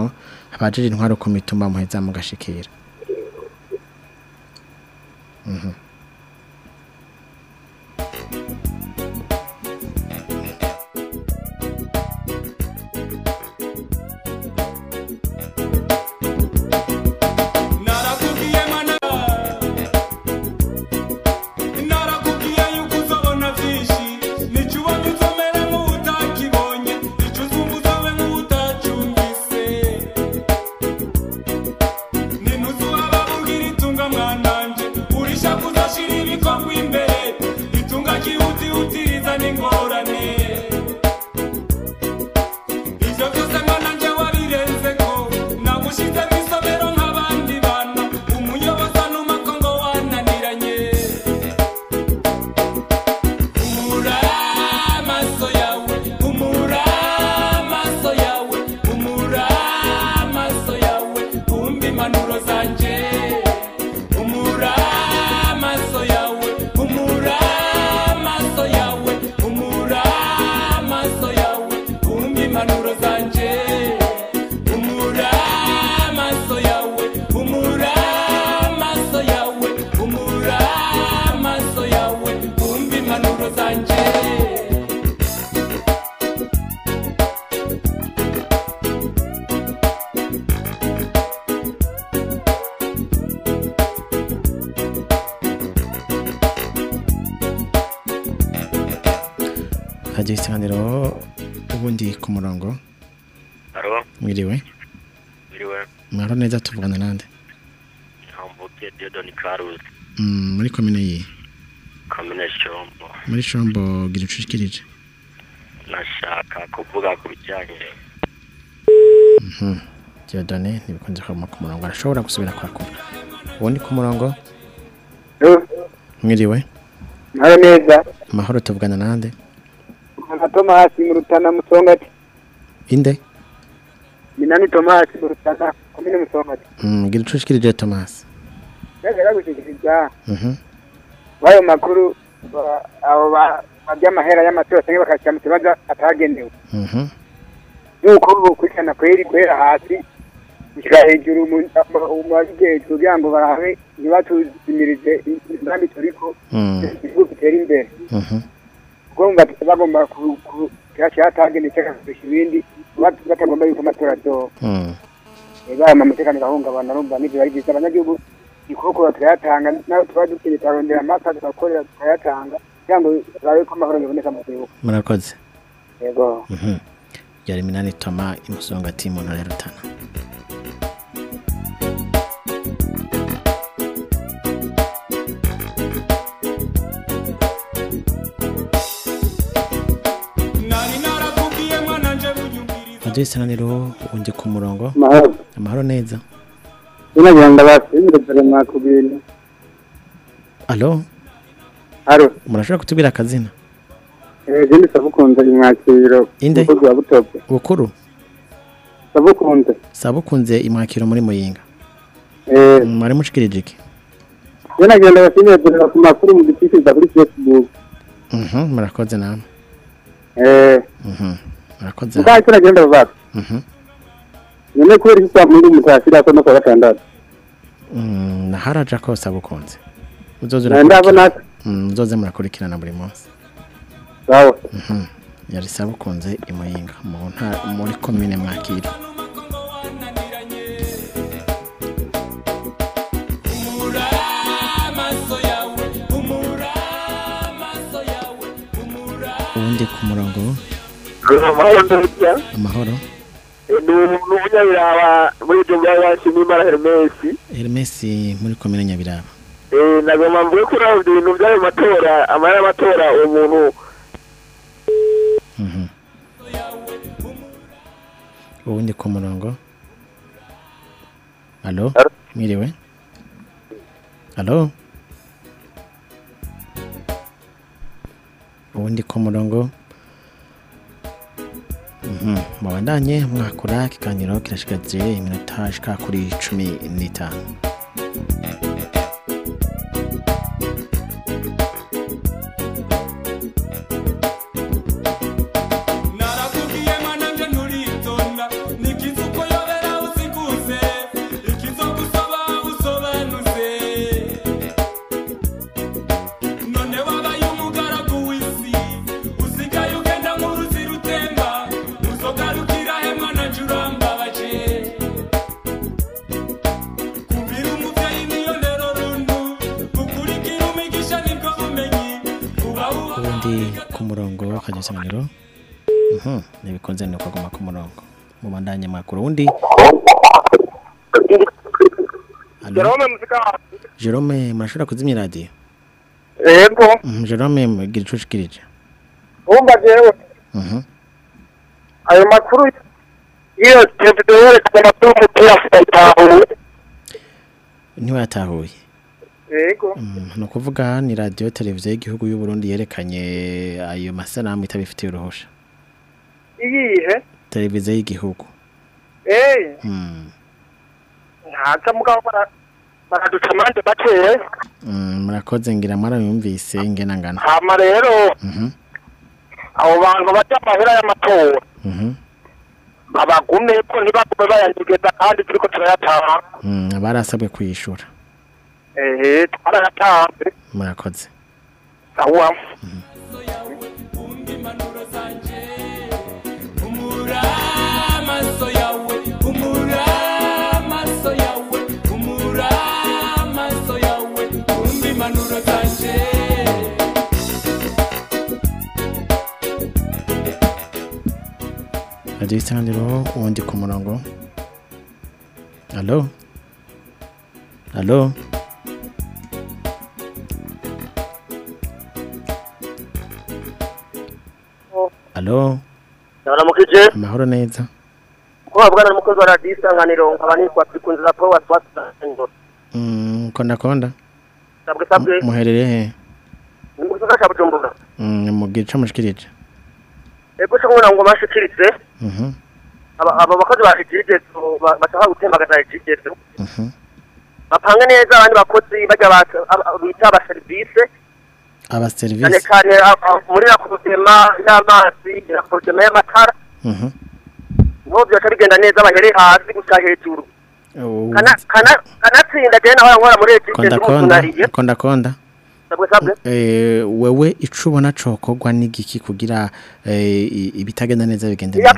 Speaker 1: abajeje intwaro ku mitumba muheza mugashikira. Muri
Speaker 12: shombo
Speaker 1: gira ucushikirije
Speaker 12: Nashaka kuvuga ku bijyanye
Speaker 1: Mhm. Diodone ntibikunze kuguma ku murongo arashobora gusubira kwakura ubundi ku murongo mwiriwe
Speaker 13: Ntaro neza
Speaker 1: amahoro tuvugana nande
Speaker 13: nka Tomasi mu Rutana Musongati.
Speaker 1: Inde?
Speaker 13: Minani Tomasi mu Rutana komine Musongati?
Speaker 1: Mm, gira ucushikirije Thomas.
Speaker 13: Ndagera gushikiriza
Speaker 1: Mhm.
Speaker 13: bayo makuru. Ba- abo ba by'amahera y'amatora cyangwa bakashyira mu kibazo atagenewe
Speaker 1: Mhm.
Speaker 13: nuko bukurikirana kweri kwera hasi gushyira hejuru umubigejwe kugira ngo barabe ntibatuzimirize imigambi turiko
Speaker 1: Mm.
Speaker 13: igihugu gitera imbere
Speaker 1: Mhm.
Speaker 13: kuko bumva bagomba kuyashyira atagenewe cyangwa kurusha ibindi bat- batagomba yuko amatora azoba
Speaker 1: Mm.
Speaker 13: bama umutekano ugahungabana urumva n'ibyo ari byiza abanyagihugu ikokora turayatanga nawe tuba dukeneye tukarondera amata tugakorera tukayatanga kugira ngo turabe ko amahoro yaboneka mu gihugu.
Speaker 1: Murakoze.
Speaker 13: Yego.
Speaker 1: Mhm. yari minani toma imusonga ati mu ntara ya Rutana. Hagiye isanganiro ubundi ku murongo.
Speaker 13: Amahoro
Speaker 1: neza.
Speaker 13: Sinagira ngo abasingire vraiment ku bintu
Speaker 1: alo
Speaker 13: haro
Speaker 1: murashobora kutubwira akazina
Speaker 13: eh je sabukunze imwakiro
Speaker 1: Inde?
Speaker 13: umukozi wa butoke
Speaker 1: bukuru
Speaker 13: sabukunze
Speaker 1: sabukunze imwakiro muri muyinga
Speaker 13: eh.
Speaker 1: Mwari mushikirije iki
Speaker 13: je nagira ngo abasingire ku makuru mu gitisiza kuri Facebook.
Speaker 1: Mhm, murakoze namwe
Speaker 13: eh.
Speaker 1: Mhm, murakoze
Speaker 13: nagira ngo baba
Speaker 1: Mhm.
Speaker 13: Nyene kubera iki kwa muri mutasira ko no kwa gatandatu
Speaker 1: naharaja ko sabukunze. Uzoze
Speaker 13: Eh, ndabona
Speaker 1: urakurikirana Mm, uzoze murakurikirana buri munsi. Mhm. yari sabukunze imuyinga mu ntara muri komine
Speaker 14: umura
Speaker 1: ubundi ku murongo?
Speaker 15: Amahoro. Ni umunyabiraba muri ibyo bya yashimye imara hermesi.
Speaker 1: Hermes muri komine nyabiraba.
Speaker 15: Nagomba mvuge ko urabye ibintu by'ayo matora amara y'amatora uwo muntu
Speaker 1: uwundi ku murongo? Alo mwiriwe? Alo uwundi ku murongo? Mhm, mubandanye mwakura ikiganiro kirashikaje iminota ishika kuri cumi n'itanu. Mubandanye mwakura uwundi Alo?
Speaker 8: Jerome
Speaker 1: murashobora kuzimya radiyo
Speaker 8: yego.
Speaker 1: Mhm, Jerome mugira ico ushikirije
Speaker 8: wumva jewe?
Speaker 1: Mhm.
Speaker 8: ayo makuru iyo televiziyo yerekana amakuru y'umupira sitahuye
Speaker 1: ntiwatahuye.
Speaker 8: Yego.
Speaker 1: Mhm, ni ukuvuga ni radiyo televiziyo y'igihugu y'u Burundi yerekanye ayo masanamu itabifitiye uruhusha.
Speaker 8: Iyihe?
Speaker 1: Televiziyo y'igihugu
Speaker 8: eh
Speaker 1: Mhm.
Speaker 8: ntaza mugabo bara- baraduca amande bakeya
Speaker 1: Mhm, murakoze ngira mwarayumvise ingena ngana.
Speaker 8: Hama rero
Speaker 1: Mhm,
Speaker 8: abo bantu bajya amahera y'amatora
Speaker 1: mhm,
Speaker 8: abagume ko ntibagume bayanyegeza kandi turiko turayataha
Speaker 1: mhm, barasabwe kuyishura
Speaker 8: ehe twarayatanze
Speaker 1: murakoze
Speaker 8: sawa
Speaker 1: radiyo isanganiro uwundi ku murongo. Alo alo alo amahoro neza.
Speaker 9: Ko bavugana n'umukozi wa radiyo isanganiro nkaba nitwa twikunzira paul watwasisaniro
Speaker 1: Mm, konda konda
Speaker 9: sabwe sabwe.
Speaker 1: Muherereye he?
Speaker 9: Ni mu gisagara ca bujumbura.
Speaker 1: Mm, mugira ico mushikirije.
Speaker 9: Co nkubona ngo mashikiritse
Speaker 1: Mhm,
Speaker 9: aba bakozi ba ejigezo bashaka gutembagaza ejigezo
Speaker 1: mhm.
Speaker 9: bapange neza abandi bakozi bajya bita abaserivise
Speaker 1: aba
Speaker 9: cyane cyane muri rakurutema y'amazi rakurutema y'amatara
Speaker 1: Mhm.
Speaker 9: ni ho byoca bigenda neza bahereye hasi guca hejuru
Speaker 1: Oh,
Speaker 9: Kana- kana- kanatsinda nawe nkora muri
Speaker 1: konda
Speaker 9: ejigezo
Speaker 1: Eh, wewe ico ubona cokorwa n'igiki kugira eh, ibitagenda neza bigende neza?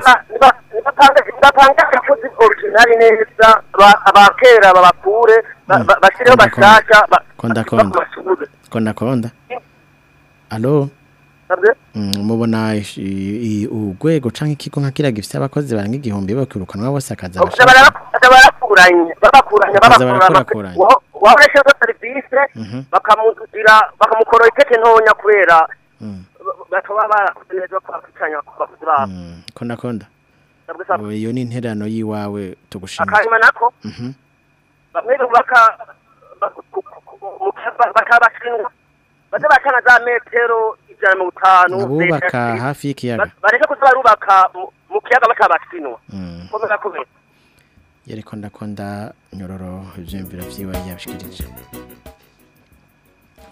Speaker 9: Nibapanga abakozi originali neza ba- abakera babakure ba- ba- bashireho
Speaker 1: Konda, konda. konda. konda alo? Mm, mubona urwego canke ikigo nka kiriya gifise abakozi barenga igihumbi bakirukanwa bose akaza
Speaker 9: Baza bara- baza barakuranye babakuranye
Speaker 1: Baza
Speaker 9: babakura
Speaker 1: barakurakuranya.
Speaker 9: wahoresheho serivisi
Speaker 1: Mhm.
Speaker 9: bakamugira bakamukorora iteke ntonya kubera
Speaker 1: Mm.
Speaker 9: ba- bataba barakoze neza bakwakicanya abakozi babo
Speaker 1: Mm, konda konda iyo ni intererano yiwawe tugushimira
Speaker 9: akanyuma nako
Speaker 1: Mhm.
Speaker 9: bamwe bubaka ba- ku- ku- ku- mu kiyaga bakabashinwa baze bacana za metero ijana na mirongo itanu
Speaker 1: abubaka hafi y'ikiyaga.
Speaker 9: Ba- bareke kuza barubaka mu- kiyaga batabashinwa
Speaker 1: Mm.
Speaker 9: komeza
Speaker 1: yari konda konda nyororo ivyiyumviro vyiwe yabishikirije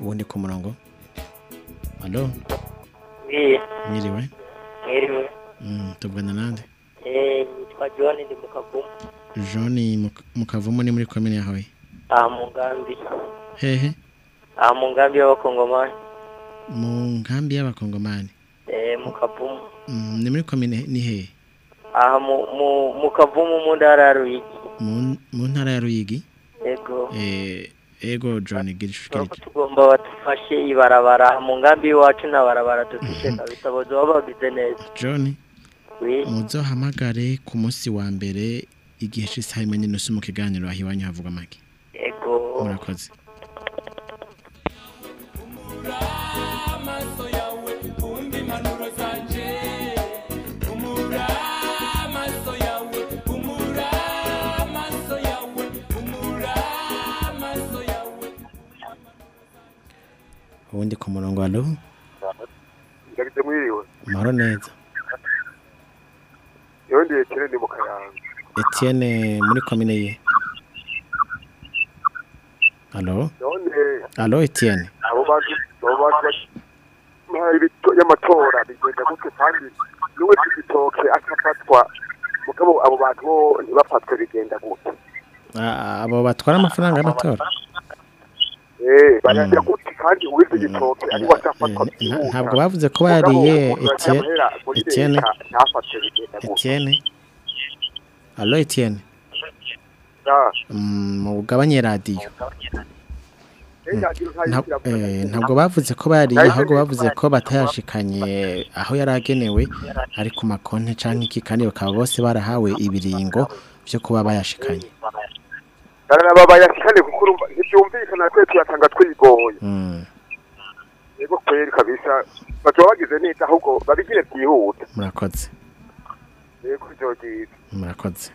Speaker 1: uwundi ku murongo. Alo mwiriwe?
Speaker 12: Mwiriwe.
Speaker 1: Mm, tuvugana nande?
Speaker 12: Nitwa John ndi mu Kavumu.
Speaker 1: joni mu- mu kavumu ni muri komine yawe
Speaker 12: Aha mu ngambi.
Speaker 1: hehe.
Speaker 12: Aha mu ngambi y'abakongomani.
Speaker 1: Mu nkambi y'abakongomani
Speaker 12: Eh, mu Kavumu.
Speaker 1: Mm, ni muri komine ni hehe
Speaker 12: Aha mu mu mu Kavumu mu ntara ya Ruyigi.
Speaker 1: mu ntara ya ruyigi
Speaker 12: Ego.
Speaker 1: Eh, ego john gira ishikirije
Speaker 12: Tugomba badufashe ibarabara mu ngambi iwacu nta barabara dufise kabisa bozoba bagize neza.
Speaker 1: john muzohamagare ku munsi wa mbere igihe c'isaha imwe n'inusu mu kiganiro aho iwanyu havuga make
Speaker 12: Ego.
Speaker 1: murakoze ubundi ku murongo alo
Speaker 9: ndagize mwiriwe.
Speaker 1: Amahoro neza.
Speaker 9: Yongeye kere ni mu kayanza.
Speaker 1: Etienne muri komine ye. Alo alo Etienne?
Speaker 9: Abo bantu abo bantu y'amatora bigenda gutyo kandi n'uwe igitoke akafatwa mugabo abo bantu bo ntibafatwe bigenda gutyo
Speaker 1: Ah, abo batwara amafaranga y'amatora?
Speaker 9: Eh barajya gutyo kandi uwize igitoke ari watafatwa
Speaker 1: Nta- ntabwo bavuze ko bariye Etienne. Etienne. Etienne. Alo Etienne. Mugabanye radiyo ntabwo bavuze ko bariye ahubwo bavuze ko batayashikanye aho yari agenewe ari ku makonti cyangwa iki kandi bakaba bose barahawe ibiringo byo kuba bayashikanye.
Speaker 9: Baraba bayashikane kuko urumva ntibyumvikana twe tuyatanga twigoye.
Speaker 1: Mm,
Speaker 9: yego kweri kabisa bazoba bagize neza ahubwo babigire byihuta
Speaker 1: murakoze.
Speaker 9: Yego byogize
Speaker 1: murakoze.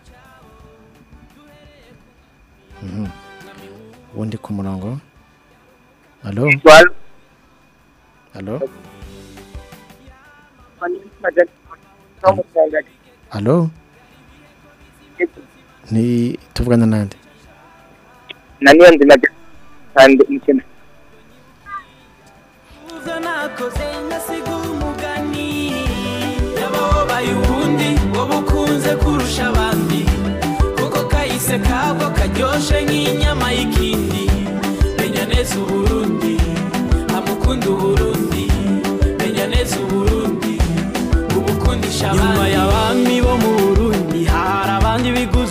Speaker 1: Mhm. ubundi ku murongo? Alo alo alo ni tuvugana nande?
Speaker 6: Naniyo nzima kandi mukina
Speaker 16: Uza nakoze ngasiga umugani yababaye ubundi wowe ukunze kurusha abandi kuko kahise kabwo karyoshe nk'inyama y'ikindi menya neza uburundi amukunda uburundi. Menya neza uburundi ubukundisha abandi nyuma y'abami bo mu burundi hari abandi biguze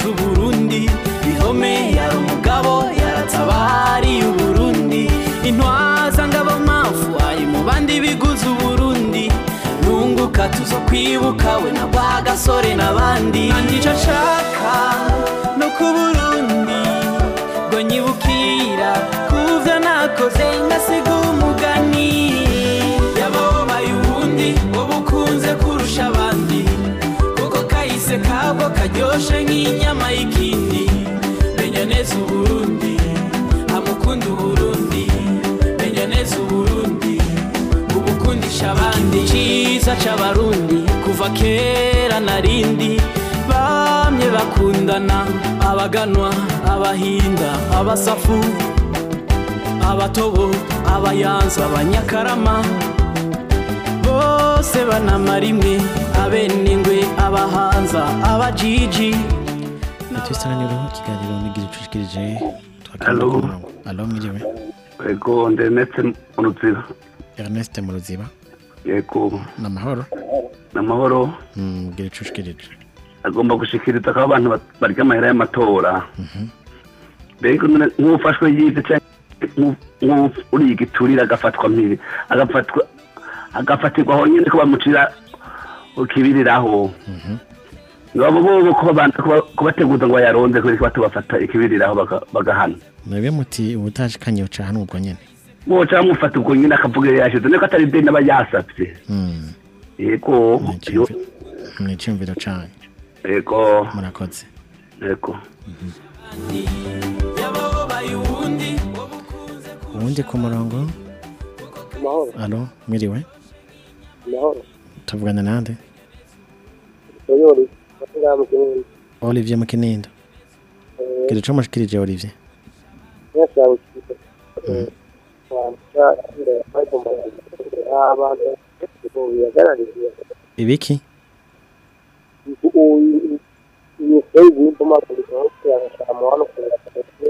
Speaker 16: bandi biguze uburundi. Nunguka tuzo kwibuka we na rwa gasore n'abandi. Kandi icyo nshaka no ku burundi ngo nyibukira kuvyo nakoze ngasiga umugani. Yababaye ubundi wowe ukunze kurusha abandi. Kuko kahise kabwo karyoshe nk'inyama y'ikindi. Menya neza uburundi amukunda uburundi. Cyiza c'abarundi kuva kera narindi bamye bakundana. Abaganwa abahinda abasafu abatobo abayanza abanyakarama. Bose banamara imwe abenengwe abahanza abajiji.
Speaker 1: Icyo isanganiro ikiganiro nigira icushikirije
Speaker 17: Alo.
Speaker 1: alo mwiriwe
Speaker 17: Ego ndemetse mu ruziba.
Speaker 1: Ernest mu ruziba
Speaker 17: Yego
Speaker 1: ni amahoro
Speaker 17: namahoro.
Speaker 1: Mm, gira icushikirije
Speaker 17: agomba gushikiriza ko abantu barya amahera y'amatora. Mbega none nk'ufashwe yize cyangwa nk'uri igiturire agafatwa mpiri agafatirwa aho nyine ko bamucira ukibiriraho. Ngabo bo ko babanza kuba- kubateguza ngo bayaronde kubera ko batubafata ikibiriraho baga- bagahana.
Speaker 1: mwebwe muti ubutashikanye uca hano ubwo nyene.
Speaker 17: Bo cyangwa mufata ubwo nyine akavuga yashize niko atari deni aba yasabye.
Speaker 1: Mm,
Speaker 17: Yego.
Speaker 1: ni icyumviro canyu
Speaker 17: Yego.
Speaker 1: murakoze.
Speaker 17: Yego.
Speaker 16: yababaye ubundi
Speaker 1: ku murongo? Alo mwiriwe? Tuvugana nande? Olivier mu kinindo gira ico mushikirije Olivier? Ibiki?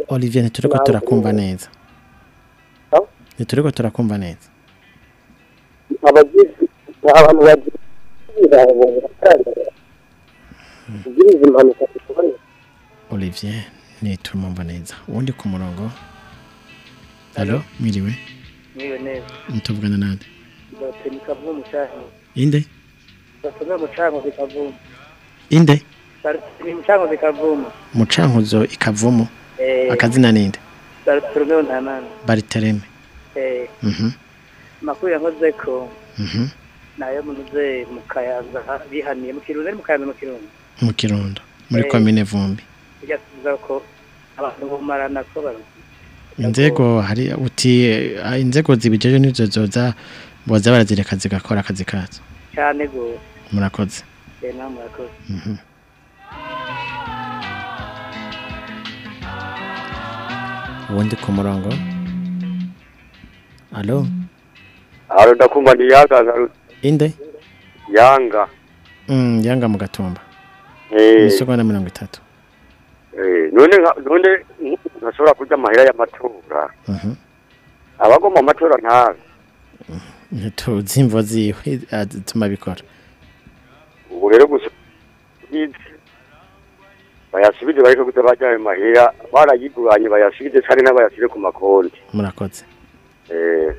Speaker 1: Olivier ntituriko turakumva neza. Ntituriko turakumva neza.
Speaker 6: Zituboneye
Speaker 1: Olivier ntiturumva neza. Ubundi ku murongo? Alo mwiriwe
Speaker 6: niyo neza.
Speaker 1: Mutuvugana nande
Speaker 6: bose ni kavumu mucango
Speaker 1: inde
Speaker 6: batume mucango zikavumu
Speaker 1: inde?
Speaker 6: Ni mucango zikavumu
Speaker 1: mucankuzo ikavumu
Speaker 6: Eh.
Speaker 1: akazina ninde?
Speaker 6: Barutume ntanana
Speaker 1: baritereme
Speaker 6: eh.
Speaker 1: Mhm.
Speaker 6: Makuru yankoze ko
Speaker 1: mhm.
Speaker 6: Nayo munuze mu kayanza bihaniye mu kirundo mu kayanza mu kirundo.
Speaker 1: Mu kirundo. Muri
Speaker 6: Eh.
Speaker 1: komine vumbi.
Speaker 6: Bijya tuvuga ko abantu bumarana ko baruzi
Speaker 1: inzego hari uti eh, inzego zibijeje nizo zoza boza barazireka zigakora akazi kazo.
Speaker 6: Cyane gose
Speaker 1: murakoze.
Speaker 6: Eh namwe murakoze.
Speaker 1: Mhm. ubundi ku murongo? Alo
Speaker 9: Alo ndakumva ni yanga nka
Speaker 1: inde?
Speaker 9: Yanga.
Speaker 1: Mm, yanga mu gatumba.
Speaker 9: Eh.
Speaker 1: isegonda mirongo itatu.
Speaker 9: Eh none none ntashobora kurya amahera y'amatora.
Speaker 1: Mhm.
Speaker 9: Abagoma amatora ntabe.
Speaker 1: ntituzi imvo ziwe atuma bikora
Speaker 9: Ubu rero gusa. Bayasubije bariko kuza bajya ayo mahera barayiguranye bayasubije kandi n'abayasire ku makonti.
Speaker 1: murakoze
Speaker 9: Eh.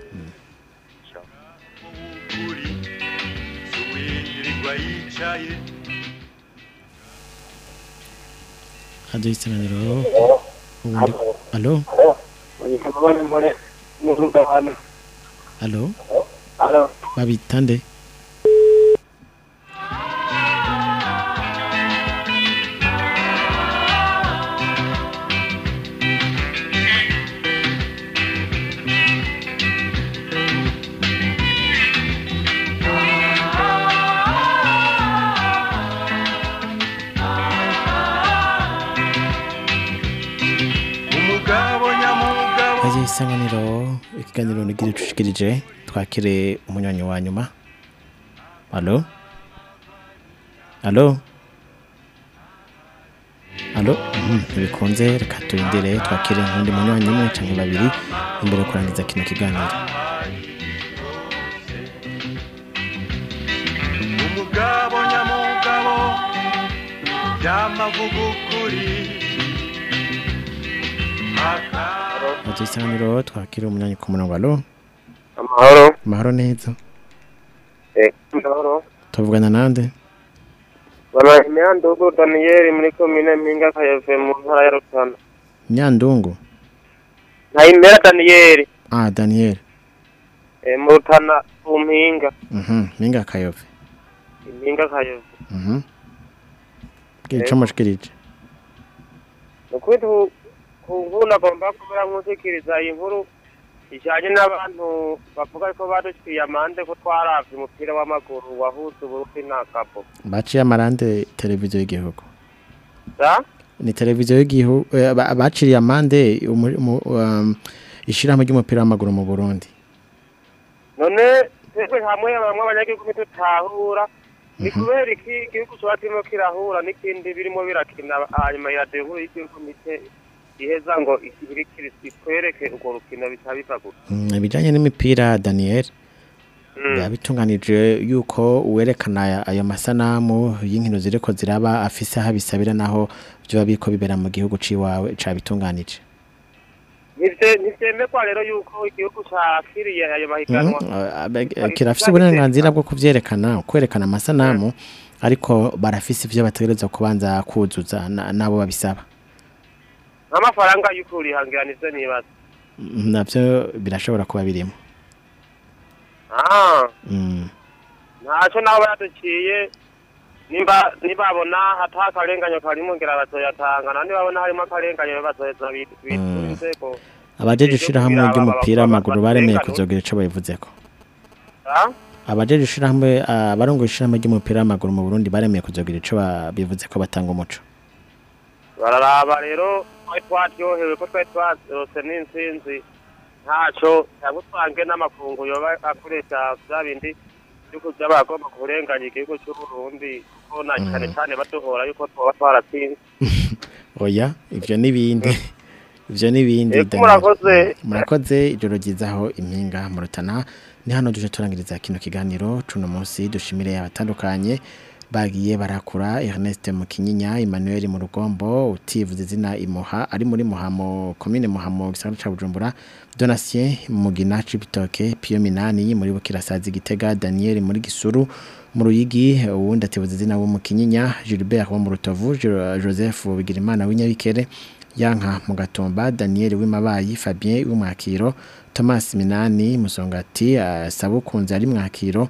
Speaker 5: Yirirwa yicaye
Speaker 1: haduye isanganiro nigira icushikirije twakire umunywanyi wa nyuma. Alo alo alo Mhm, ntibikunze reka turindire twakire nk'undi munywanyi umwe canke babiri. Imbere yo kurangiza kino kiganiro.
Speaker 5: Umugabo nyamugabo byamavuga ukuri
Speaker 1: haduye isanganiro twakire umunywanyi ku murongo. Alo
Speaker 9: Amahoro.
Speaker 1: amahoro neza
Speaker 4: Eh, amahoro.
Speaker 1: tuvugana nande
Speaker 4: Bana Nyandugu Daniel muri komine Mpinga Kayove mu ntara ya Rutana.
Speaker 1: nyandungu
Speaker 4: Ntayimera Daniel
Speaker 1: ah daniel
Speaker 4: eh, mu Rutana ku Mpinga.
Speaker 1: mhm minga kayove
Speaker 4: Impinga Kayove.
Speaker 1: mhm bwica mushikirije
Speaker 4: Ukuri tu ku nkuru nagomba kubera nk'usikiriza iyi nkuru ijanye n'abantu bavuga ko baduciye amande ko twaravye umupira w'amaguru wahuza Uburundi na Gabo.
Speaker 1: baciye amarande televiziyo y'igihugu. Ni televiziyo y'igihugu eh, ba- baciriye amande um, ishirahamwe ry'umupira w'amaguru mu Burundi.
Speaker 4: None twebwe hamwe bamwe abanyagihugu ntitutahura. Ni kubera iki igihugu kiba kirimo kirahura n'ikindi birimo birakina hanyuma iradiyo nkuru y'igihugu mike? Iheza ngo ikibiri itwereke urwo rukino bitaba biva gusa
Speaker 1: Mm, ibijanye n'imipira Daniel biba bitunganije yuko uwerekana aya- ayo masanamu y'inkino ziriko ziraba afise aho abisabira naho vyoba biriko bibera mu gihugu ciwawe cabitunganije.
Speaker 4: Ntivye- ntivyemekwa rero yuko igihugu cakiriye ayo mahiganwa.
Speaker 1: Kirafise uburenganzira bwo kuvyerekana kwerekana amasanamu ariko barafise ivyo bategerezwa kubanza kuzuza na- nabo babisaba.
Speaker 4: Nk'amafaranga y'ukurihangira nivyo nibaza.
Speaker 1: Mm, navyo birashobora kuba birimo.
Speaker 4: Ah,
Speaker 1: Mm.
Speaker 4: ntaco nabo baduciye nimba nibabona hata akarenganyo karimo ngira bazoyatanga na nibabona harimo akarenganyo bazoheza bitura inzego
Speaker 1: abajeje ishirahamwe ry'umupira w'amaguru baremeye kuzogira ico babivuzeko
Speaker 4: Ah?
Speaker 1: abajeje ishirahamwe abarongo ishirahamwe ry'umupira w'amaguru mu Burundi baremeye kuzogira ico babivuze ko batanga umuco.
Speaker 4: Bararaba rero twari twaryohewe ko twari twarose n'intsinzi ntaco cyangwa twange n'amakungu yoba akoresha vya bindi vy'ukuza bagomba kurenganya igihugu c'uburundi kuko na cane cane baduhora yuko twoba twaratsinze
Speaker 1: oya ivyo nibindi ivyo nibindi
Speaker 4: murakoze.
Speaker 1: murakoze ijoro ryizaho impinga mu rutana ni hano duje turangiriza kino kiganiro cuno munsi dushimire abatandukanye bagiye barakura Ernest Mukinyinya Emmanuel mu rugombo utivuze izina imuha ari muri muhamo commune muhamo gisagara ca Bujumbura Donatien Mugina Cibitoke Pio Minani muri Bukirasazi Gitega Daniel muri Gisuru mu Ruyigi uwundi ativuze izina wo Mukinyinya Gilbert wo mu Rutovu Jo- Joseph Bigirimana w'inyabikere yanka mu gatumba Daniel w'imabayi Fabien w'umwakiro Thomas Minani Musongati uh, Sabukunze ari mwakiro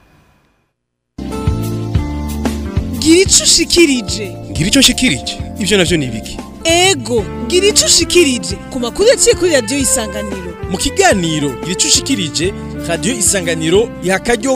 Speaker 18: gira icyo ushikirije.
Speaker 19: Ngira icyo nshikirije ibyo na byo ni ibiki?
Speaker 18: Ego gira icyo ushikirije. Ku makuru yaciye kuri radiyo isanganiro.
Speaker 19: Mu kiganiro gira icyo ushikirije radiyo isanganiro iha akaryo